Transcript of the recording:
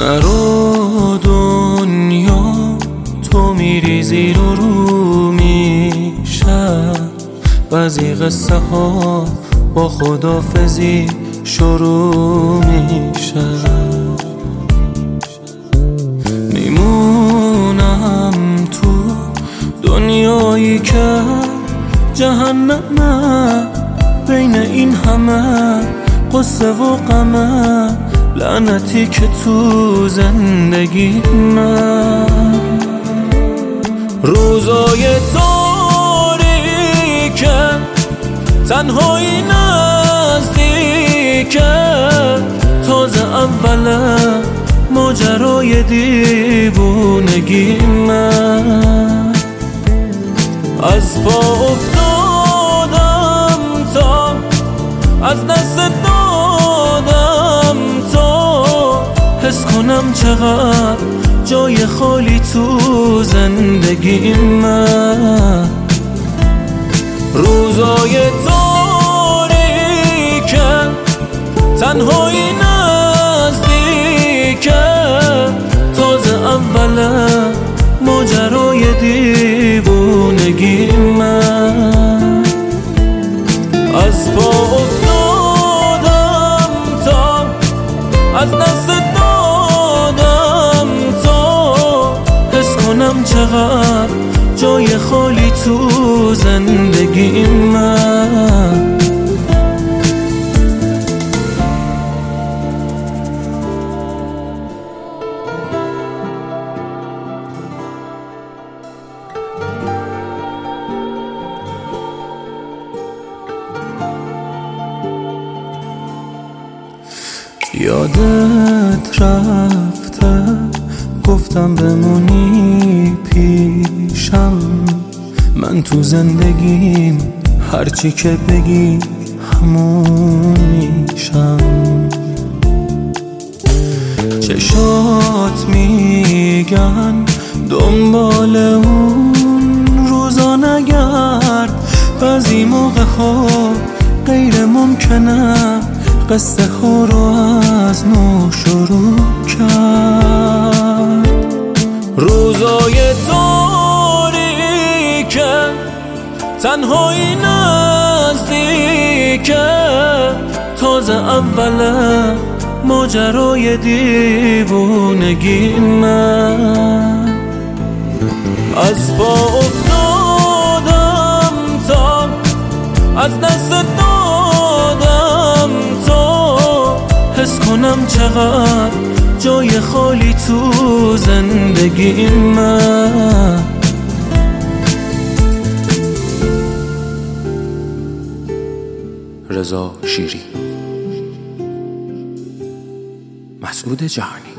نرو دنیا تو میری زیر و رو میشه. بعضی قصه ها با خدافزی شروع میشه. میمونم تو دنیایی که جهنمه بین این همه قصه و غمه. لعنتی که تو زندگی من. روزای تاریکه تنهایی نزدیکه. تازه اوله ماجرای دیوونگی من. از پا افتادم تا از دست دادم. کنم چقدر جای خالی تو زندگی من. روزای تاریکه تنهایی نزدیکه تازه اوله ماجرای دیوونگی من. از پا افتادم تا از دست چقدر جای خالی تو زندگی من. یادت رفته گفتم بمونی. من تو زندگیم هرچی که بگی همون میشم. چشات میگن دنبال اون روزا نگرد. بعضی موقع ها غیر ممکنه قصه ها رو تنهایی نزدیکه تازه اوله ماجرای دیوونگی من. از پا افتادم تا از دست دادم تا حس کنم چقدر جای خالی تو زندگی من. رضا شیری. مسعود جهانی.